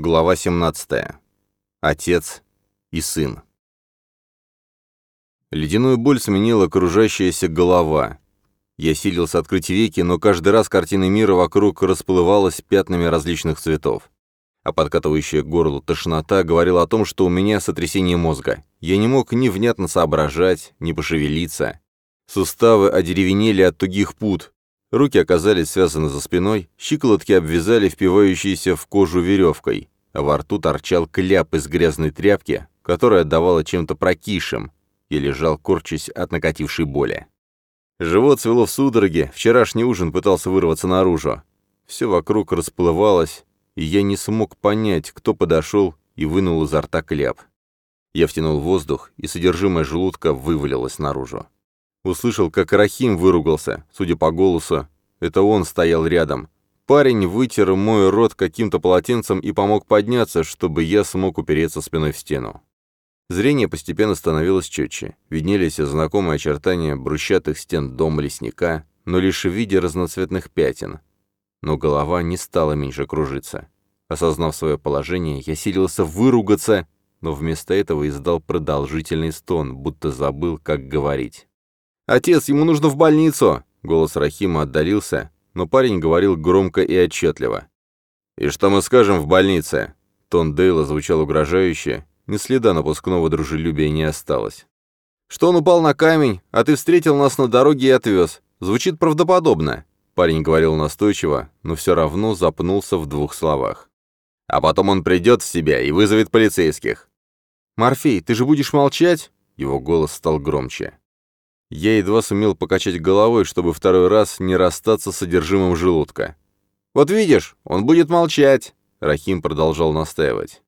Глава 17. Отец и сын. Ледяную боль сменила окружающаяся голова. Я силился открыть веки, но каждый раз картина мира вокруг расплывалась пятнами различных цветов. А подкатывающая к горлу тошнота говорила о том, что у меня сотрясение мозга. Я не мог ни внятно соображать, ни пошевелиться. Суставы одеревенели от тугих пут, Руки оказались связаны за спиной, щиколотки обвязали впивающейся в кожу веревкой, а во рту торчал кляп из грязной тряпки, которая отдавала чем-то прокисшим, и лежал, корчась от накатившей боли. Живот свело в судороге, вчерашний ужин пытался вырваться наружу. Все вокруг расплывалось, и я не смог понять, кто подошел и вынул изо рта кляп. Я втянул воздух, и содержимое желудка вывалилось наружу. Услышал, как Рахим выругался, судя по голосу. Это он стоял рядом. Парень вытер мой рот каким-то полотенцем и помог подняться, чтобы я смог упереться спиной в стену. Зрение постепенно становилось четче. Виднелись знакомые очертания брусчатых стен дома лесника, но лишь в виде разноцветных пятен. Но голова не стала меньше кружиться. Осознав свое положение, я силился выругаться, но вместо этого издал продолжительный стон, будто забыл, как говорить. «Отец, ему нужно в больницу!» Голос Рахима отдалился, но парень говорил громко и отчетливо. «И что мы скажем в больнице?» Тон Дейла звучал угрожающе, ни следа напускного дружелюбия не осталось. «Что он упал на камень, а ты встретил нас на дороге и отвез. Звучит правдоподобно». Парень говорил настойчиво, но все равно запнулся в двух словах. «А потом он придет в себя и вызовет полицейских». «Морфей, ты же будешь молчать?» Его голос стал громче. Я едва сумел покачать головой, чтобы второй раз не расстаться с содержимым желудка. «Вот видишь, он будет молчать», — Рахим продолжал настаивать.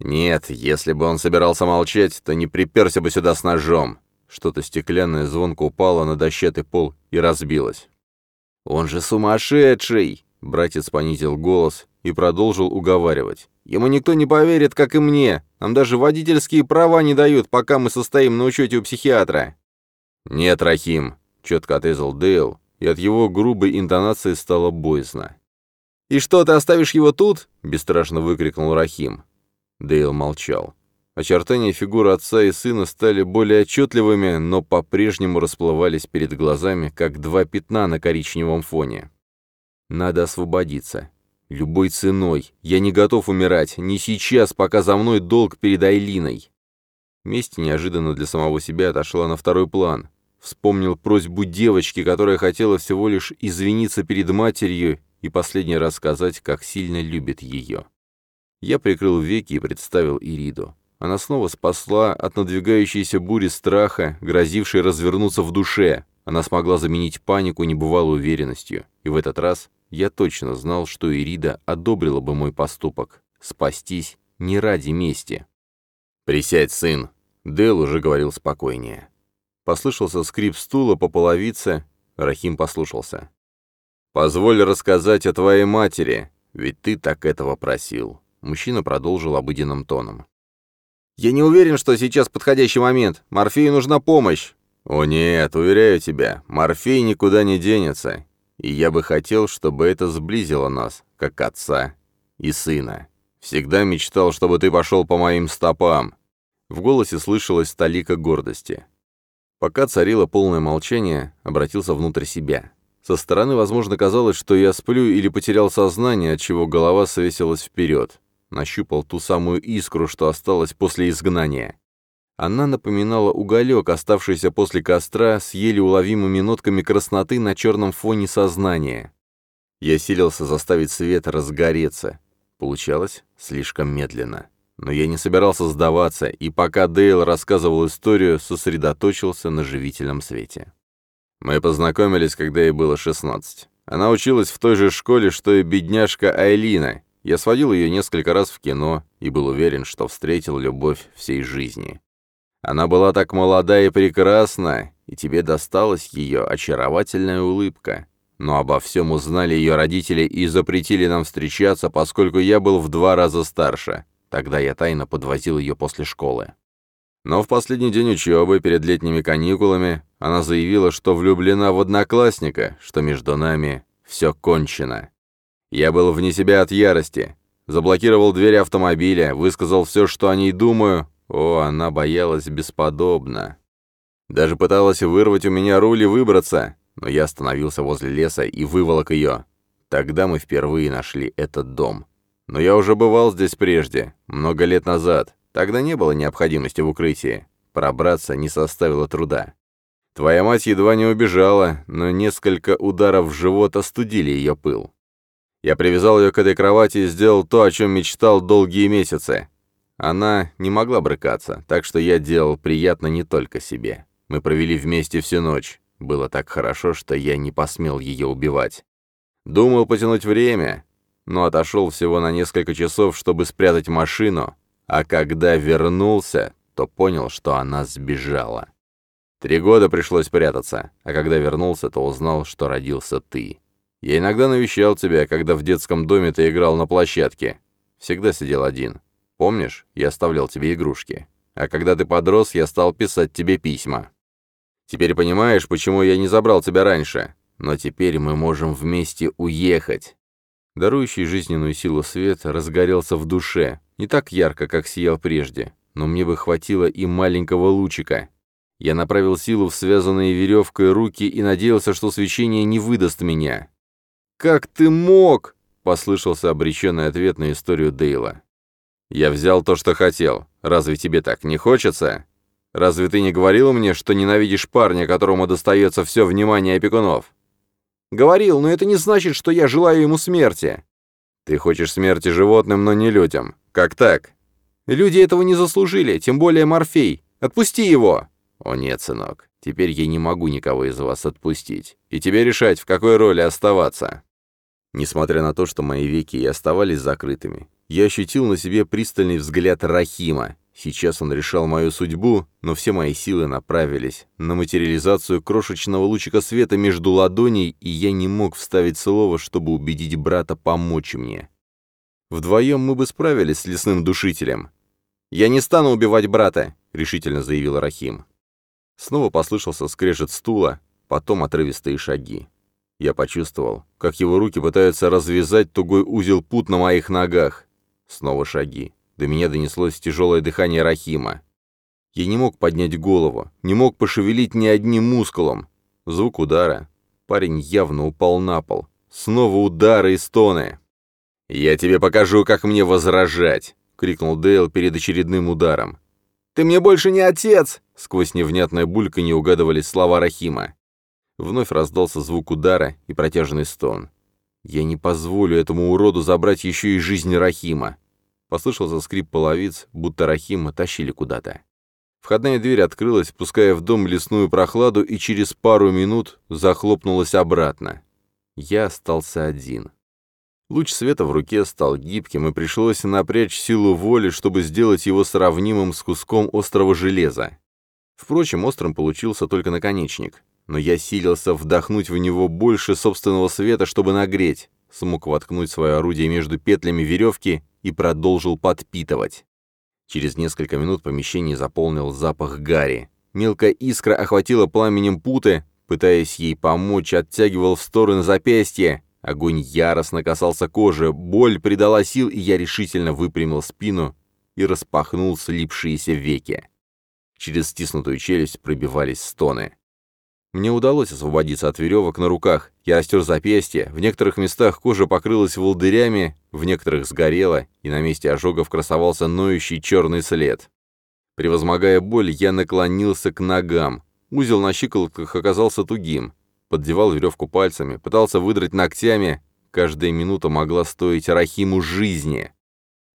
«Нет, если бы он собирался молчать, то не приперся бы сюда с ножом». Что-то стеклянное звонко упало на дощатый пол и разбилось. «Он же сумасшедший!» — братец понизил голос и продолжил уговаривать. «Ему никто не поверит, как и мне. Нам даже водительские права не дают, пока мы состоим на учете у психиатра. «Нет, Рахим», — четко отрезал Дейл, и от его грубой интонации стало боязно. «И что, ты оставишь его тут?» — бесстрашно выкрикнул Рахим. Дейл молчал. Очертания фигуры отца и сына стали более отчетливыми, но по-прежнему расплывались перед глазами, как два пятна на коричневом фоне. «Надо освободиться. Любой ценой. Я не готов умирать. Не сейчас, пока за мной долг перед Айлиной». Месть неожиданно для самого себя отошла на второй план. Вспомнил просьбу девочки, которая хотела всего лишь извиниться перед матерью и последний раз сказать, как сильно любит ее. Я прикрыл веки и представил Ириду. Она снова спасла от надвигающейся бури страха, грозившей развернуться в душе. Она смогла заменить панику небывалой уверенностью. И в этот раз я точно знал, что Ирида одобрила бы мой поступок. Спастись не ради мести. «Присядь, сын!» Дэл уже говорил спокойнее. Послышался скрип стула по половице. Рахим послушался. «Позволь рассказать о твоей матери, ведь ты так этого просил». Мужчина продолжил обыденным тоном. «Я не уверен, что сейчас подходящий момент. Морфею нужна помощь». «О нет, уверяю тебя, Морфей никуда не денется. И я бы хотел, чтобы это сблизило нас, как отца и сына. Всегда мечтал, чтобы ты пошел по моим стопам». В голосе слышалась столика гордости. Пока царило полное молчание, обратился внутрь себя. Со стороны, возможно, казалось, что я сплю или потерял сознание, отчего голова свесилась вперед. Нащупал ту самую искру, что осталась после изгнания. Она напоминала уголек, оставшийся после костра, с еле уловимыми нотками красноты на черном фоне сознания. Я силился заставить свет разгореться. Получалось слишком медленно. Но я не собирался сдаваться, и пока Дейл рассказывал историю, сосредоточился на живительном свете. Мы познакомились, когда ей было 16. Она училась в той же школе, что и бедняжка Айлина. Я сводил ее несколько раз в кино и был уверен, что встретил любовь всей жизни. Она была так молода и прекрасна, и тебе досталась ее очаровательная улыбка. Но обо всем узнали ее родители и запретили нам встречаться, поскольку я был в два раза старше. Тогда я тайно подвозил ее после школы. Но в последний день учебы, перед летними каникулами, она заявила, что влюблена в одноклассника, что между нами все кончено. Я был вне себя от ярости. заблокировал двери автомобиля, высказал все, что о ней думаю. О, она боялась бесподобно. Даже пыталась вырвать у меня руль и выбраться, но я остановился возле леса и выволок ее. Тогда мы впервые нашли этот дом. Но я уже бывал здесь прежде, много лет назад. Тогда не было необходимости в укрытии. Пробраться не составило труда. Твоя мать едва не убежала, но несколько ударов в живот остудили ее пыл. Я привязал ее к этой кровати и сделал то, о чем мечтал долгие месяцы. Она не могла брыкаться, так что я делал приятно не только себе. Мы провели вместе всю ночь. Было так хорошо, что я не посмел ее убивать. Думал потянуть время, но отошел всего на несколько часов, чтобы спрятать машину, а когда вернулся, то понял, что она сбежала. Три года пришлось прятаться, а когда вернулся, то узнал, что родился ты. Я иногда навещал тебя, когда в детском доме ты играл на площадке. Всегда сидел один. Помнишь, я оставлял тебе игрушки. А когда ты подрос, я стал писать тебе письма. Теперь понимаешь, почему я не забрал тебя раньше? Но теперь мы можем вместе уехать. Дарующий жизненную силу свет разгорелся в душе, не так ярко, как сиял прежде, но мне бы хватило и маленького лучика. Я направил силу в связанные веревкой руки и надеялся, что свечение не выдаст меня. «Как ты мог?» — послышался обреченный ответ на историю Дейла. «Я взял то, что хотел. Разве тебе так не хочется? Разве ты не говорил мне, что ненавидишь парня, которому достается все внимание опекунов?» «Говорил, но это не значит, что я желаю ему смерти». «Ты хочешь смерти животным, но не людям. Как так?» «Люди этого не заслужили, тем более Морфей. Отпусти его!» «О нет, сынок, теперь я не могу никого из вас отпустить, и тебе решать, в какой роли оставаться». Несмотря на то, что мои веки и оставались закрытыми, я ощутил на себе пристальный взгляд Рахима. Сейчас он решал мою судьбу, но все мои силы направились на материализацию крошечного лучика света между ладоней, и я не мог вставить слово, чтобы убедить брата помочь мне. Вдвоем мы бы справились с лесным душителем. «Я не стану убивать брата», — решительно заявил Рахим. Снова послышался скрежет стула, потом отрывистые шаги. Я почувствовал, как его руки пытаются развязать тугой узел пут на моих ногах. Снова шаги. До меня донеслось тяжелое дыхание Рахима. Я не мог поднять голову, не мог пошевелить ни одним мускулом. Звук удара. Парень явно упал на пол. Снова удары и стоны. «Я тебе покажу, как мне возражать!» — крикнул Дейл перед очередным ударом. «Ты мне больше не отец!» — сквозь невнятное булька не угадывались слова Рахима. Вновь раздался звук удара и протяжный стон. «Я не позволю этому уроду забрать еще и жизнь Рахима!» Послышался скрип половиц, будто Рахима тащили куда-то. Входная дверь открылась, пуская в дом лесную прохладу, и через пару минут захлопнулась обратно. Я остался один. Луч света в руке стал гибким, и пришлось напрячь силу воли, чтобы сделать его сравнимым с куском острого железа. Впрочем, острым получился только наконечник но я силился вдохнуть в него больше собственного света, чтобы нагреть, смог воткнуть свое орудие между петлями веревки и продолжил подпитывать. Через несколько минут помещение заполнил запах гари. Мелкая искра охватила пламенем путы, пытаясь ей помочь, оттягивал в стороны запястья. Огонь яростно касался кожи, боль придала сил, и я решительно выпрямил спину и распахнул слипшиеся веки. Через стиснутую челюсть пробивались стоны. Мне удалось освободиться от веревок на руках. Я остер запястье, в некоторых местах кожа покрылась волдырями, в некоторых сгорела, и на месте ожогов красовался ноющий черный след. Превозмогая боль, я наклонился к ногам. Узел на щиколотках оказался тугим. Поддевал веревку пальцами, пытался выдрать ногтями. Каждая минута могла стоить Рахиму жизни.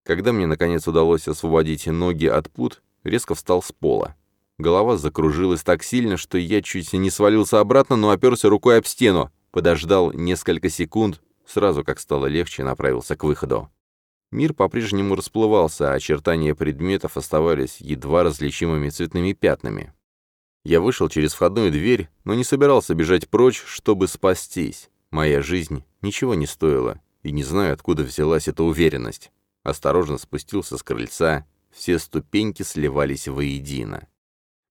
Когда мне, наконец, удалось освободить ноги от пут, резко встал с пола. Голова закружилась так сильно, что я чуть не свалился обратно, но оперся рукой об стену, подождал несколько секунд, сразу как стало легче, направился к выходу. Мир по-прежнему расплывался, а очертания предметов оставались едва различимыми цветными пятнами. Я вышел через входную дверь, но не собирался бежать прочь, чтобы спастись. Моя жизнь ничего не стоила, и не знаю, откуда взялась эта уверенность. Осторожно спустился с крыльца, все ступеньки сливались воедино.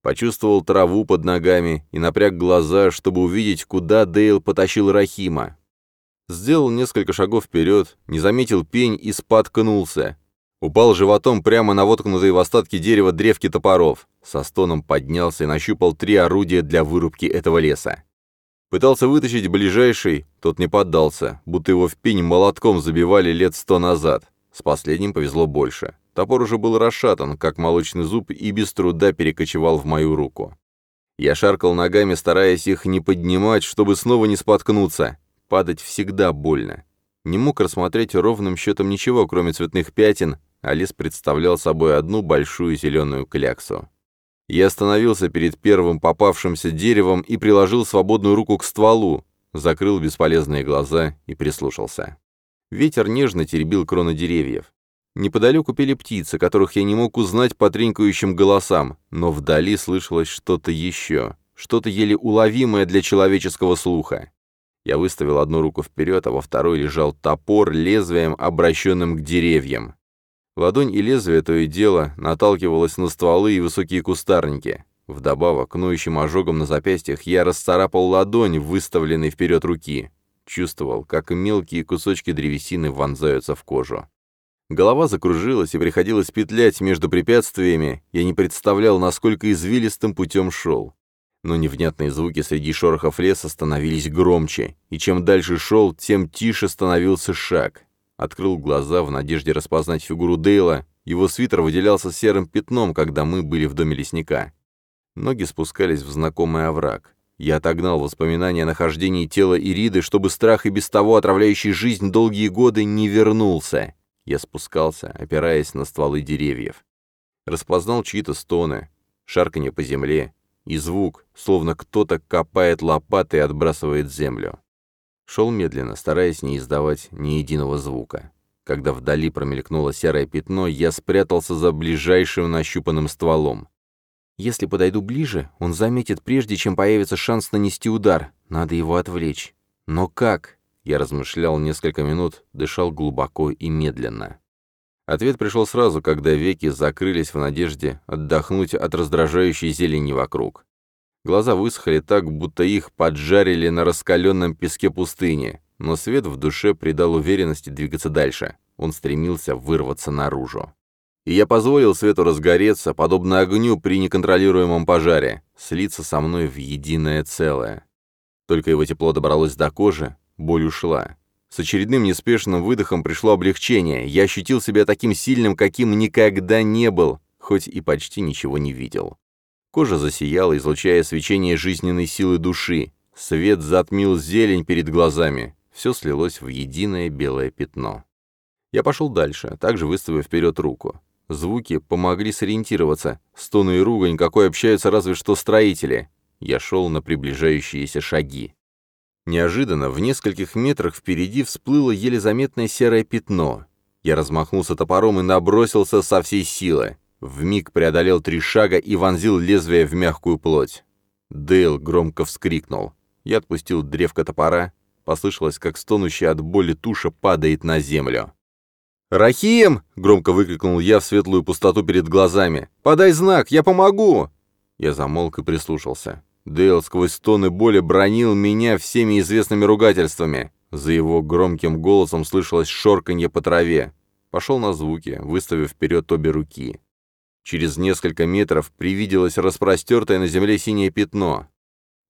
Почувствовал траву под ногами и напряг глаза, чтобы увидеть, куда Дейл потащил Рахима. Сделал несколько шагов вперед, не заметил пень и споткнулся. Упал животом прямо на воткнутые в остатки дерева древки топоров. Со стоном поднялся и нащупал три орудия для вырубки этого леса. Пытался вытащить ближайший, тот не поддался, будто его в пень молотком забивали лет сто назад. С последним повезло больше. Топор уже был расшатан, как молочный зуб, и без труда перекочевал в мою руку. Я шаркал ногами, стараясь их не поднимать, чтобы снова не споткнуться. Падать всегда больно. Не мог рассмотреть ровным счетом ничего, кроме цветных пятен, а лес представлял собой одну большую зеленую кляксу. Я остановился перед первым попавшимся деревом и приложил свободную руку к стволу, закрыл бесполезные глаза и прислушался. Ветер нежно теребил кроны деревьев. Неподалеку пели птицы, которых я не мог узнать по тренькающим голосам, но вдали слышалось что-то еще, что-то еле уловимое для человеческого слуха. Я выставил одну руку вперед, а во второй лежал топор лезвием, обращенным к деревьям. Ладонь и лезвие то и дело наталкивалось на стволы и высокие кустарники. Вдобавок, ноющим ожогам на запястьях, я расцарапал ладонь, выставленной вперед руки. Чувствовал, как мелкие кусочки древесины вонзаются в кожу. Голова закружилась и приходилось петлять между препятствиями, я не представлял, насколько извилистым путем шел. Но невнятные звуки среди шорохов леса становились громче, и чем дальше шел, тем тише становился шаг. Открыл глаза в надежде распознать фигуру Дейла. Его свитер выделялся серым пятном, когда мы были в доме лесника. Ноги спускались в знакомый овраг. Я отогнал воспоминания о нахождении тела Ириды, чтобы страх и без того отравляющий жизнь долгие годы не вернулся. Я спускался, опираясь на стволы деревьев. Распознал чьи-то стоны, шарканье по земле и звук, словно кто-то копает лопатой и отбрасывает землю. Шел медленно, стараясь не издавать ни единого звука. Когда вдали промелькнуло серое пятно, я спрятался за ближайшим нащупанным стволом. Если подойду ближе, он заметит, прежде чем появится шанс нанести удар. Надо его отвлечь. Но как? Я размышлял несколько минут, дышал глубоко и медленно. Ответ пришел сразу, когда веки закрылись в надежде отдохнуть от раздражающей зелени вокруг. Глаза высохли так, будто их поджарили на раскаленном песке пустыни, но свет в душе придал уверенности двигаться дальше. Он стремился вырваться наружу. И я позволил свету разгореться, подобно огню при неконтролируемом пожаре, слиться со мной в единое целое. Только его тепло добралось до кожи, боль ушла. С очередным неспешным выдохом пришло облегчение. Я ощутил себя таким сильным, каким никогда не был, хоть и почти ничего не видел. Кожа засияла, излучая свечение жизненной силы души. Свет затмил зелень перед глазами. Все слилось в единое белое пятно. Я пошел дальше, также выставив вперед руку. Звуки помогли сориентироваться. Стоны и ругань, какой общаются разве что строители. Я шел на приближающиеся шаги. Неожиданно в нескольких метрах впереди всплыло еле заметное серое пятно. Я размахнулся топором и набросился со всей силы. Вмиг преодолел три шага и вонзил лезвие в мягкую плоть. Дейл громко вскрикнул. Я отпустил древко топора. Послышалось, как стонущая от боли туша падает на землю. «Рахим!» — громко выкрикнул я в светлую пустоту перед глазами. «Подай знак, я помогу!» Я замолк и прислушался. Дейл сквозь стоны боли бронил меня всеми известными ругательствами. За его громким голосом слышалось шорканье по траве. Пошел на звуки, выставив вперед обе руки. Через несколько метров привиделось распростертое на земле синее пятно.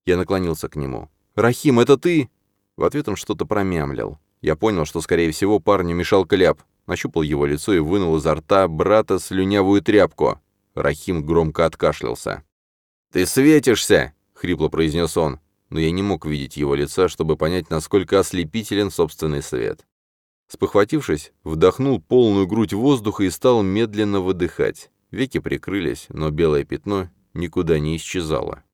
Я наклонился к нему. «Рахим, это ты?» В ответ он что-то промямлил. Я понял, что, скорее всего, парню мешал кляп. Нащупал его лицо и вынул изо рта брата слюнявую тряпку. Рахим громко откашлялся. «Ты светишься!» — хрипло произнес он. Но я не мог видеть его лица, чтобы понять, насколько ослепителен собственный свет. Спохватившись, вдохнул полную грудь воздуха и стал медленно выдыхать. Веки прикрылись, но белое пятно никуда не исчезало.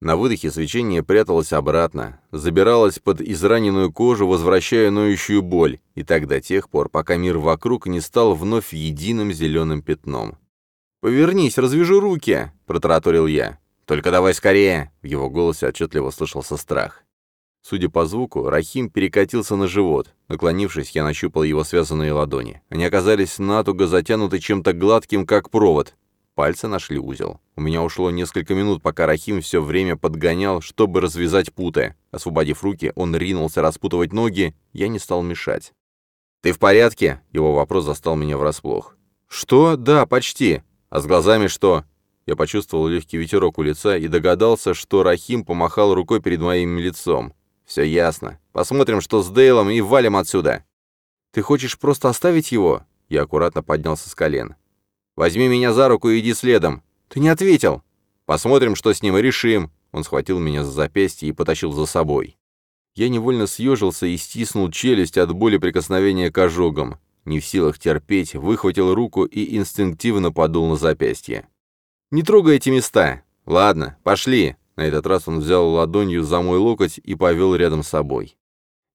На выдохе свечение пряталось обратно, забиралось под израненную кожу, возвращая ноющую боль, и так до тех пор, пока мир вокруг не стал вновь единым зеленым пятном. «Повернись, развяжу руки!» — протараторил я. «Только давай скорее!» — в его голосе отчетливо слышался страх. Судя по звуку, Рахим перекатился на живот. Наклонившись, я нащупал его связанные ладони. Они оказались натуго затянуты чем-то гладким, как провод. Пальцы нашли узел. У меня ушло несколько минут, пока Рахим все время подгонял, чтобы развязать путы. Освободив руки, он ринулся распутывать ноги, я не стал мешать. «Ты в порядке?» — его вопрос застал меня врасплох. «Что? Да, почти. А с глазами что?» Я почувствовал легкий ветерок у лица и догадался, что Рахим помахал рукой перед моим лицом. «Все ясно. Посмотрим, что с Дейлом, и валим отсюда». «Ты хочешь просто оставить его?» Я аккуратно поднялся с колен. «Возьми меня за руку и иди следом». «Ты не ответил». «Посмотрим, что с ним, и решим». Он схватил меня за запястье и потащил за собой. Я невольно съежился и стиснул челюсть от боли прикосновения к ожогам. Не в силах терпеть, выхватил руку и инстинктивно подул на запястье. «Не трогай эти места!» «Ладно, пошли!» На этот раз он взял ладонью за мой локоть и повел рядом с собой.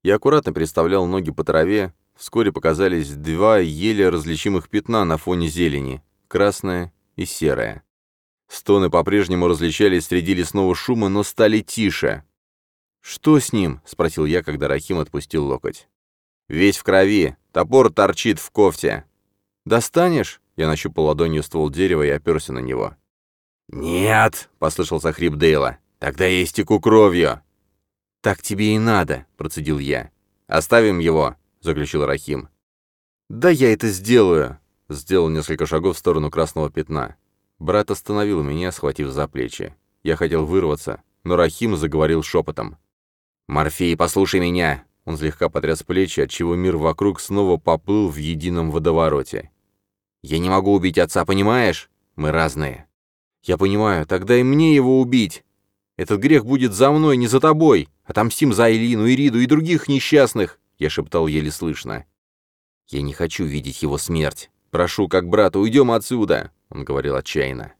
Я аккуратно переставлял ноги по траве. Вскоре показались два еле различимых пятна на фоне зелени красное и серое. Стоны по-прежнему различались среди лесного шума, но стали тише. «Что с ним?» — спросил я, когда Рахим отпустил локоть. «Весь в крови. Топор торчит в кофте». «Достанешь?» — я нащупал ладонью ствол дерева и оперся на него. «Нет!» — послышался хрип Дейла. «Тогда я истеку кровью!» «Так тебе и надо!» — процедил я. «Оставим его!» — заключил Рахим. «Да я это сделаю!» Сделал несколько шагов в сторону красного пятна. Брат остановил меня, схватив за плечи. Я хотел вырваться, но Рахим заговорил шепотом. «Морфей, послушай меня!» Он слегка потряс плечи, отчего мир вокруг снова поплыл в едином водовороте. «Я не могу убить отца, понимаешь? Мы разные». «Я понимаю, тогда и мне его убить. Этот грех будет за мной, не за тобой. Отомстим за Айлину, Ириду и других несчастных», — я шептал еле слышно. «Я не хочу видеть его смерть. «Прошу, как брата, уйдем отсюда!» — он говорил отчаянно.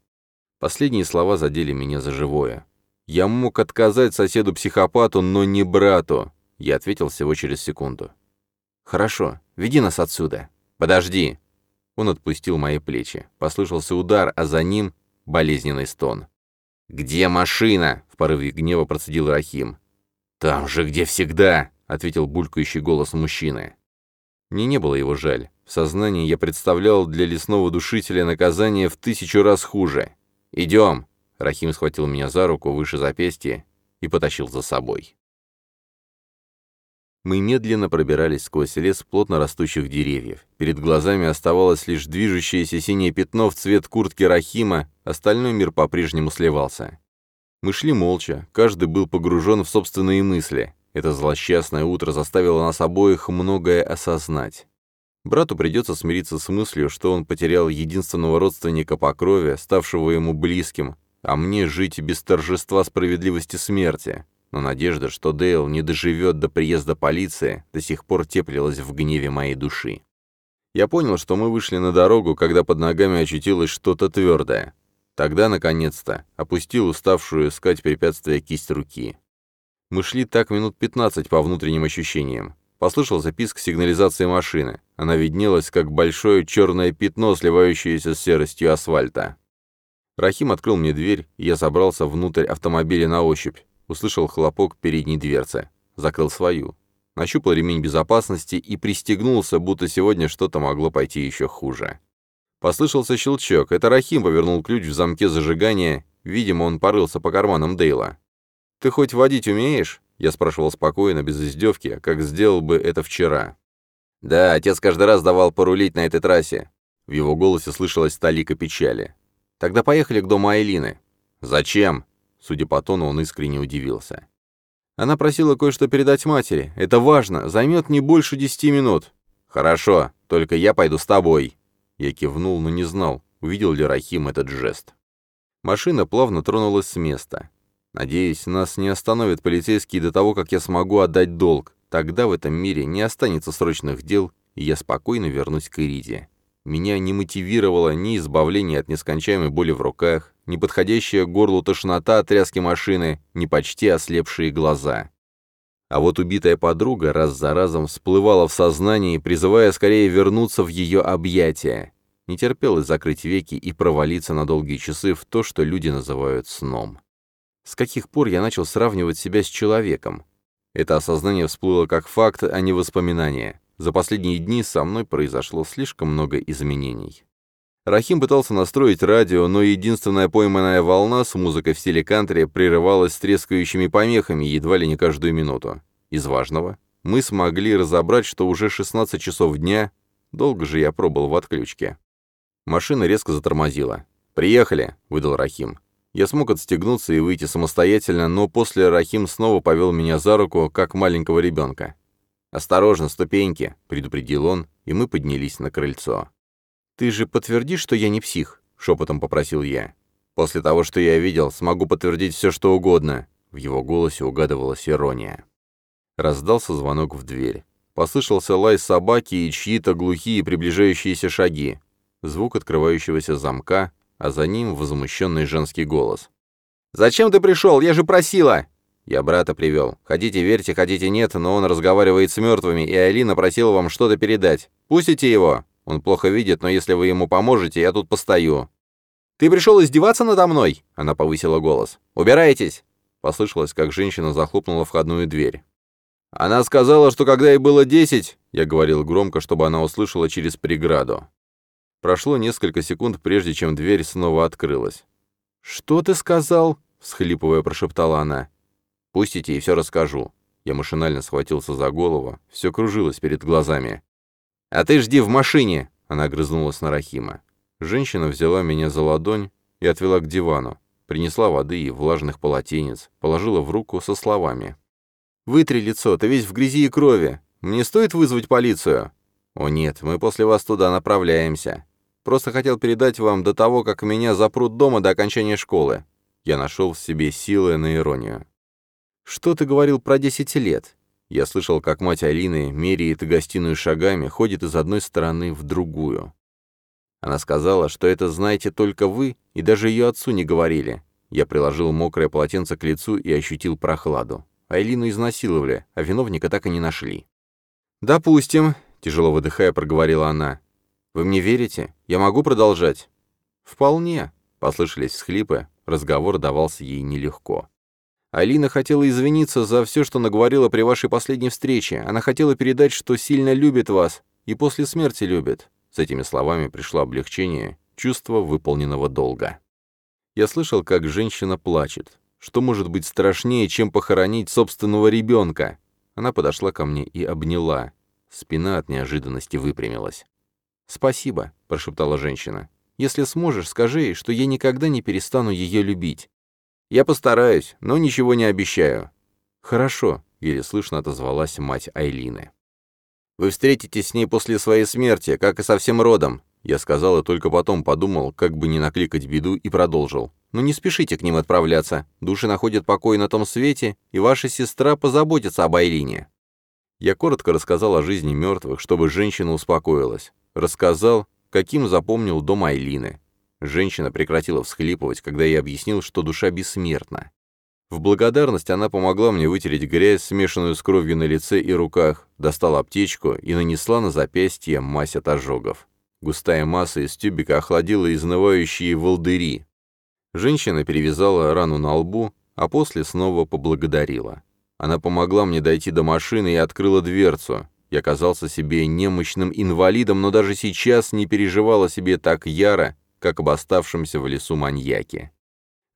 Последние слова задели меня за живое. Я мог отказать соседу-психопату, но не брату. Я ответил всего через секунду. «Хорошо, веди нас отсюда. Подожди!» Он отпустил мои плечи. Послышался удар, а за ним — болезненный стон. «Где машина?» — в порыве гнева процедил Рахим. «Там же, где всегда!» — ответил булькающий голос мужчины. Мне не было его жаль. В сознании я представлял для лесного душителя наказание в тысячу раз хуже. «Идем!» Рахим схватил меня за руку выше запястья и потащил за собой. Мы медленно пробирались сквозь лес плотно растущих деревьев. Перед глазами оставалось лишь движущееся синее пятно в цвет куртки Рахима, остальной мир по-прежнему сливался. Мы шли молча, каждый был погружен в собственные мысли. Это злосчастное утро заставило нас обоих многое осознать. Брату придется смириться с мыслью, что он потерял единственного родственника по крови, ставшего ему близким, а мне жить без торжества справедливости смерти. Но надежда, что Дейл не доживет до приезда полиции, до сих пор теплилась в гневе моей души. Я понял, что мы вышли на дорогу, когда под ногами очутилось что-то твердое. Тогда, наконец-то, опустил уставшую искать препятствия кисть руки. Мы шли так минут 15 по внутренним ощущениям. Послышался писк сигнализации машины. Она виднелась, как большое черное пятно, сливающееся с серостью асфальта. Рахим открыл мне дверь, и я забрался внутрь автомобиля на ощупь. Услышал хлопок передней дверцы. Закрыл свою. Нащупал ремень безопасности и пристегнулся, будто сегодня что-то могло пойти еще хуже. Послышался щелчок. Это Рахим повернул ключ в замке зажигания. Видимо, он порылся по карманам Дейла. «Ты хоть водить умеешь?» Я спрашивал спокойно, без издевки, как сделал бы это вчера. «Да, отец каждый раз давал порулить на этой трассе». В его голосе слышалась талика печали. «Тогда поехали к дому Айлины». «Зачем?» Судя по тону, он искренне удивился. Она просила кое-что передать матери. Это важно, займет не больше десяти минут. «Хорошо, только я пойду с тобой». Я кивнул, но не знал, увидел ли Рахим этот жест. Машина плавно тронулась с места. Надеюсь, нас не остановят полицейские до того, как я смогу отдать долг. Тогда в этом мире не останется срочных дел, и я спокойно вернусь к Ириде. Меня не мотивировало ни избавление от нескончаемой боли в руках, ни подходящая горлу тошнота от тряски машины, ни почти ослепшие глаза. А вот убитая подруга раз за разом всплывала в сознании, призывая скорее вернуться в ее объятия. Не терпелось закрыть веки и провалиться на долгие часы в то, что люди называют сном. С каких пор я начал сравнивать себя с человеком? Это осознание всплыло как факт, а не воспоминание. За последние дни со мной произошло слишком много изменений. Рахим пытался настроить радио, но единственная пойманная волна с музыкой в стиле кантри прерывалась трескающими помехами едва ли не каждую минуту. Из важного мы смогли разобрать, что уже 16 часов дня, долго же я пробыл в отключке. Машина резко затормозила. «Приехали», — выдал Рахим. Я смог отстегнуться и выйти самостоятельно, но после Рахим снова повел меня за руку, как маленького ребенка. «Осторожно, ступеньки», — предупредил он, и мы поднялись на крыльцо. «Ты же подтвердишь, что я не псих?» — шепотом попросил я. «После того, что я видел, смогу подтвердить все, что угодно». В его голосе угадывалась ирония. Раздался звонок в дверь. Послышался лай собаки и чьи-то глухие приближающиеся шаги. Звук открывающегося замка, а за ним возмущенный женский голос. «Зачем ты пришел? Я же просила!» «Я брата привел. Хотите верьте, хотите нет, но он разговаривает с мертвыми, и Алина просила вам что-то передать. Пустите его!» Он плохо видит, но если вы ему поможете, я тут постою». «Ты пришел издеваться надо мной?» — она повысила голос. «Убирайтесь!» — послышалось, как женщина захлопнула входную дверь. «Она сказала, что когда ей было десять...» — я говорил громко, чтобы она услышала через преграду. Прошло несколько секунд, прежде чем дверь снова открылась. «Что ты сказал?» — всхлипывая, прошептала она. «Пустите, и все расскажу». Я машинально схватился за голову, все кружилось перед глазами. «А ты жди в машине!» — она грызнулась на Рахима. Женщина взяла меня за ладонь и отвела к дивану, принесла воды и влажных полотенец, положила в руку со словами. «Вытри лицо, ты весь в грязи и крови. Мне стоит вызвать полицию?» «О нет, мы после вас туда направляемся. Просто хотел передать вам до того, как меня запрут дома до окончания школы». Я нашел в себе силы на иронию. «Что ты говорил про десять лет? Я слышал, как мать Алины меряет гостиную шагами, ходит из одной стороны в другую. Она сказала, что это знаете только вы, и даже ее отцу не говорили. Я приложил мокрое полотенце к лицу и ощутил прохладу. Айлину изнасиловали, а виновника так и не нашли. «Допустим», — тяжело выдыхая, проговорила она. «Вы мне верите? Я могу продолжать?» «Вполне», — послышались всхлипы, разговор давался ей нелегко. Алина хотела извиниться за все, что наговорила при вашей последней встрече. Она хотела передать, что сильно любит вас и после смерти любит. С этими словами пришло облегчение, чувство выполненного долга. Я слышал, как женщина плачет. Что может быть страшнее, чем похоронить собственного ребенка? Она подошла ко мне и обняла. Спина от неожиданности выпрямилась. «Спасибо», — прошептала женщина. «Если сможешь, скажи ей, что я никогда не перестану ее любить. «Я постараюсь, но ничего не обещаю». «Хорошо», — еле слышно отозвалась мать Айлины. «Вы встретитесь с ней после своей смерти, как и со всем родом», я сказал и только потом подумал, как бы не накликать беду, и продолжил. «Но не спешите к ним отправляться. Души находят покой на том свете, и ваша сестра позаботится об Айлине». Я коротко рассказал о жизни мертвых, чтобы женщина успокоилась. Рассказал, каким запомнил дом Айлины. Женщина прекратила всхлипывать, когда я объяснил, что душа бессмертна. В благодарность она помогла мне вытереть грязь, смешанную с кровью на лице и руках, достала аптечку и нанесла на запястье мазь от ожогов. Густая масса из тюбика охладила изнывающие волдыри. Женщина перевязала рану на лбу, а после снова поблагодарила. Она помогла мне дойти до машины и открыла дверцу. Я казался себе немощным инвалидом, но даже сейчас не переживала себе так яро, как об оставшемся в лесу маньяке.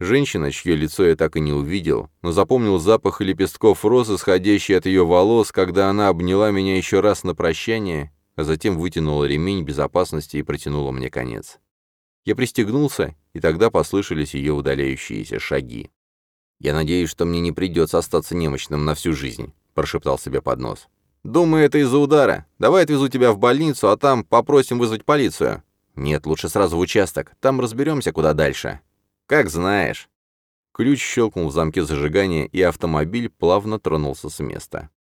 Женщина, чье лицо я так и не увидел, но запомнил запах лепестков роз, исходящий от ее волос, когда она обняла меня еще раз на прощание, а затем вытянула ремень безопасности и протянула мне конец. Я пристегнулся, и тогда послышались ее удаляющиеся шаги. «Я надеюсь, что мне не придется остаться немощным на всю жизнь», — прошептал себе под нос. «Думаю, это из-за удара. Давай отвезу тебя в больницу, а там попросим вызвать полицию». «Нет, лучше сразу в участок. Там разберемся, куда дальше». «Как знаешь». Ключ щелкнул в замке зажигания, и автомобиль плавно тронулся с места.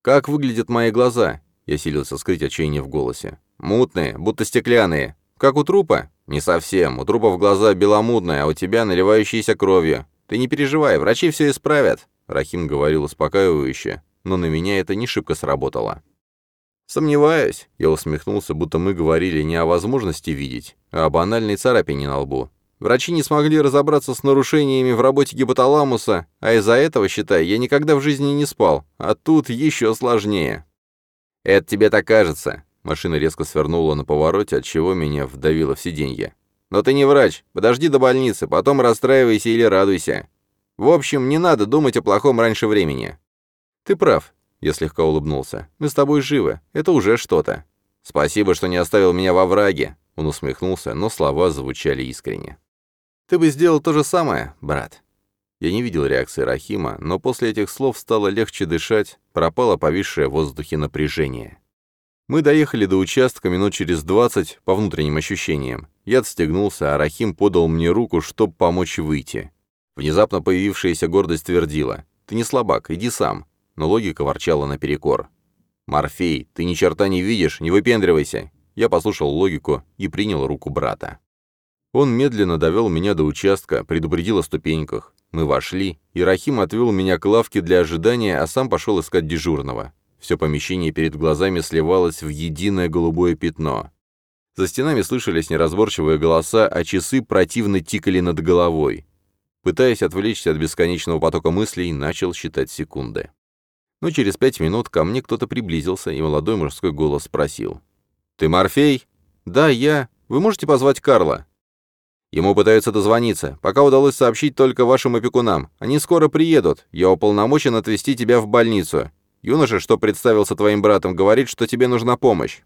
«Как выглядят мои глаза?» Я силился скрыть отчаяние в голосе. «Мутные, будто стеклянные. Как у трупа?» «Не совсем. У трупа в глаза беломутные, а у тебя наливающиеся кровью. Ты не переживай, врачи все исправят», — Рахим говорил успокаивающе, но на меня это не шибко сработало. «Сомневаюсь», — я усмехнулся, будто мы говорили не о возможности видеть, а о банальной царапине на лбу. Врачи не смогли разобраться с нарушениями в работе гипоталамуса, а из-за этого, считай, я никогда в жизни не спал, а тут еще сложнее. «Это тебе так кажется. Машина резко свернула на повороте, от чего меня вдавило в сиденье. «Но ты не врач. Подожди до больницы, потом расстраивайся или радуйся. В общем, не надо думать о плохом раньше времени». «Ты прав», — я слегка улыбнулся. «Мы с тобой живы. Это уже что-то». «Спасибо, что не оставил меня во враге», — он усмехнулся, но слова звучали искренне. «Ты бы сделал то же самое, брат». Я не видел реакции Рахима, но после этих слов стало легче дышать, пропало повисшее в воздухе напряжение. Мы доехали до участка минут через двадцать, по внутренним ощущениям. Я отстегнулся, а Рахим подал мне руку, чтобы помочь выйти. Внезапно появившаяся гордость твердила. «Ты не слабак, иди сам». Но логика ворчала наперекор. «Морфей, ты ни черта не видишь, не выпендривайся». Я послушал логику и принял руку брата. Он медленно довел меня до участка, предупредил о ступеньках. Мы вошли, и Рахим отвел меня к лавке для ожидания, а сам пошел искать дежурного. Все помещение перед глазами сливалось в единое голубое пятно. За стенами слышались неразборчивые голоса, а часы противно тикали над головой. Пытаясь отвлечься от бесконечного потока мыслей, начал считать секунды. Но через пять минут ко мне кто-то приблизился, и молодой мужской голос спросил. «Ты Морфей?» «Да, я. Вы можете позвать Карла?» Ему пытаются дозвониться. Пока удалось сообщить только вашим опекунам. Они скоро приедут. Я уполномочен отвезти тебя в больницу. Юноша, что представился твоим братом, говорит, что тебе нужна помощь.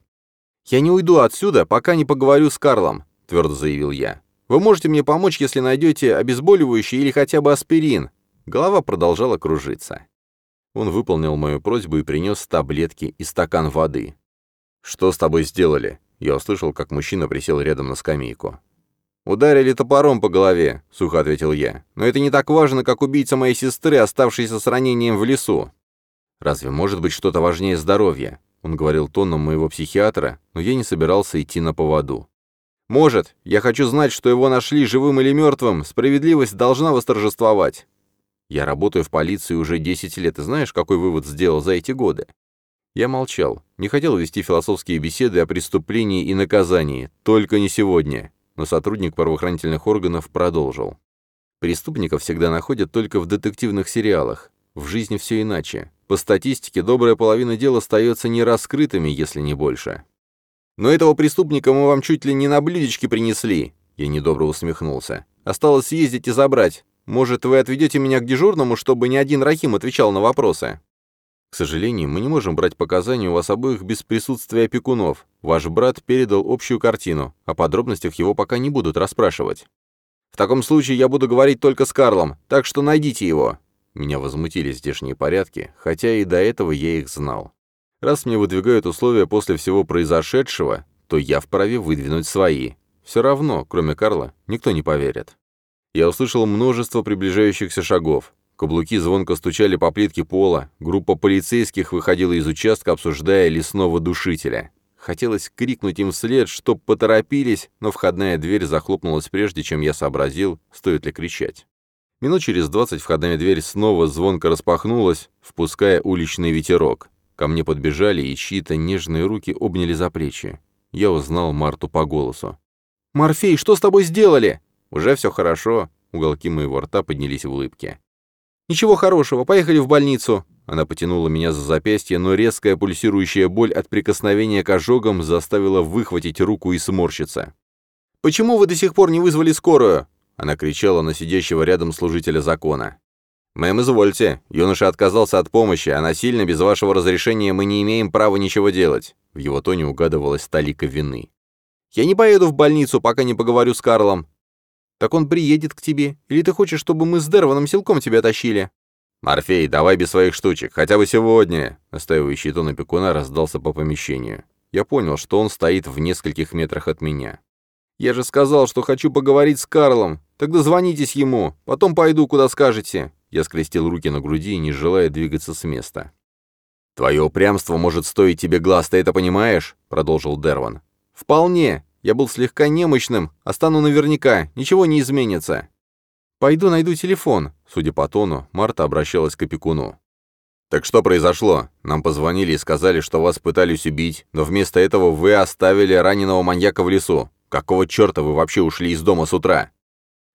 Я не уйду отсюда, пока не поговорю с Карлом, твердо заявил я. Вы можете мне помочь, если найдете обезболивающий или хотя бы аспирин. Голова продолжала кружиться. Он выполнил мою просьбу и принес таблетки и стакан воды. «Что с тобой сделали?» Я услышал, как мужчина присел рядом на скамейку. «Ударили топором по голове», — сухо ответил я. «Но это не так важно, как убийца моей сестры, оставшейся с ранением в лесу». «Разве может быть что-то важнее здоровья?» Он говорил тоном моего психиатра, но я не собирался идти на поводу. «Может. Я хочу знать, что его нашли живым или мертвым. Справедливость должна восторжествовать». Я работаю в полиции уже 10 лет, и знаешь, какой вывод сделал за эти годы? Я молчал, не хотел вести философские беседы о преступлении и наказании, только не сегодня но сотрудник правоохранительных органов продолжил. Преступников всегда находят только в детективных сериалах. В жизни все иначе. По статистике, добрая половина дел остается нераскрытыми, если не больше. «Но этого преступника мы вам чуть ли не на блюдечке принесли», я недобро усмехнулся. «Осталось съездить и забрать. Может, вы отведете меня к дежурному, чтобы ни один Рахим отвечал на вопросы?» К сожалению, мы не можем брать показания у вас обоих без присутствия опекунов. Ваш брат передал общую картину, о подробностях его пока не будут расспрашивать. В таком случае я буду говорить только с Карлом, так что найдите его. Меня возмутили здешние порядки, хотя и до этого я их знал. Раз мне выдвигают условия после всего произошедшего, то я вправе выдвинуть свои. Все равно, кроме Карла, никто не поверит. Я услышал множество приближающихся шагов. Каблуки звонко стучали по плитке пола, группа полицейских выходила из участка, обсуждая лесного душителя. Хотелось крикнуть им вслед, чтоб поторопились, но входная дверь захлопнулась прежде, чем я сообразил, стоит ли кричать. Минут через двадцать входная дверь снова звонко распахнулась, впуская уличный ветерок. Ко мне подбежали, и чьи-то нежные руки обняли за плечи. Я узнал Марту по голосу. «Морфей, что с тобой сделали?» «Уже все хорошо». Уголки моего рта поднялись в улыбке. «Ничего хорошего, поехали в больницу». Она потянула меня за запястье, но резкая пульсирующая боль от прикосновения к ожогам заставила выхватить руку и сморщиться. «Почему вы до сих пор не вызвали скорую?» Она кричала на сидящего рядом служителя закона. «Мэм, извольте. Юноша отказался от помощи, а насильно, без вашего разрешения, мы не имеем права ничего делать». В его тоне угадывалась талика вины. «Я не поеду в больницу, пока не поговорю с Карлом. Так он приедет к тебе? Или ты хочешь, чтобы мы с Дерваном силком тебя тащили?» «Морфей, давай без своих штучек, хотя бы сегодня!» Настаивающий тон опекуна раздался по помещению. Я понял, что он стоит в нескольких метрах от меня. «Я же сказал, что хочу поговорить с Карлом. Тогда звонитесь ему. Потом пойду, куда скажете». Я скрестил руки на груди, не желая двигаться с места. «Твое упрямство может стоить тебе глаз, ты это понимаешь?» — продолжил Дерван. «Вполне. Я был слегка немощным, а стану наверняка, ничего не изменится. Пойду найду телефон. Судя по тону, Марта обращалась к опекуну. «Так что произошло? Нам позвонили и сказали, что вас пытались убить, но вместо этого вы оставили раненого маньяка в лесу. Какого черта вы вообще ушли из дома с утра?»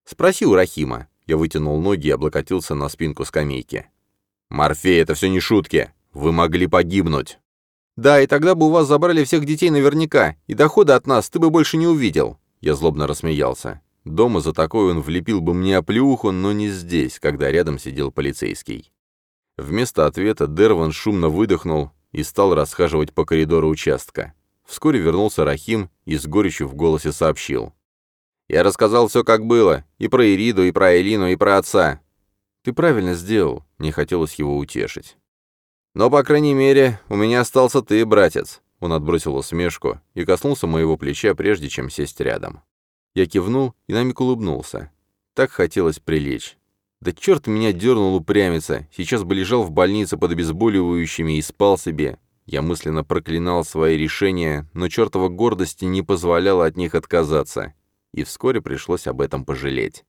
«Спроси у Рахима». Я вытянул ноги и облокотился на спинку скамейки. «Морфей, это все не шутки. Вы могли погибнуть». Да, и тогда бы у вас забрали всех детей наверняка, и дохода от нас ты бы больше не увидел. Я злобно рассмеялся. Дома за такое он влепил бы мне оплеуху, но не здесь, когда рядом сидел полицейский. Вместо ответа Дерван шумно выдохнул и стал расхаживать по коридору участка. Вскоре вернулся Рахим и с горечью в голосе сообщил. «Я рассказал все, как было. И про Ириду, и про Элину, и про отца. Ты правильно сделал. Не хотелось его утешить. Но, по крайней мере, у меня остался ты, братец. Он отбросил усмешку и коснулся моего плеча, прежде чем сесть рядом. Я кивнул и на миг улыбнулся. Так хотелось прилечь. Да черт меня дернул упрямиться. Сейчас бы лежал в больнице под обезболивающими и спал себе. Я мысленно проклинал свои решения, но чертова гордости не позволяла от них отказаться. И вскоре пришлось об этом пожалеть.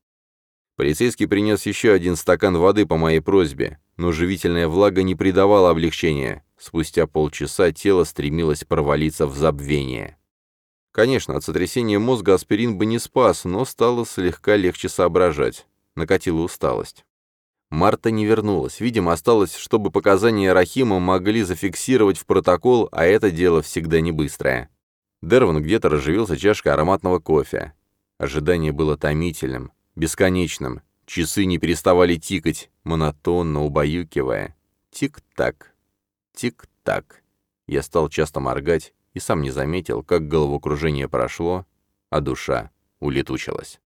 Полицейский принес еще один стакан воды по моей просьбе, но живительная влага не придавала облегчения. Спустя полчаса тело стремилось провалиться в забвение. Конечно, от сотрясения мозга аспирин бы не спас, но стало слегка легче соображать. Накатила усталость. Марта не вернулась. Видимо, осталось, чтобы показания Рахима могли зафиксировать в протокол, а это дело всегда не быстрое. Дерван где-то разживился чашкой ароматного кофе. Ожидание было томительным, бесконечным. Часы не переставали тикать, монотонно убаюкивая. Тик-так, тик-так. Я стал часто моргать и сам не заметил, как головокружение прошло, а душа улетучилась.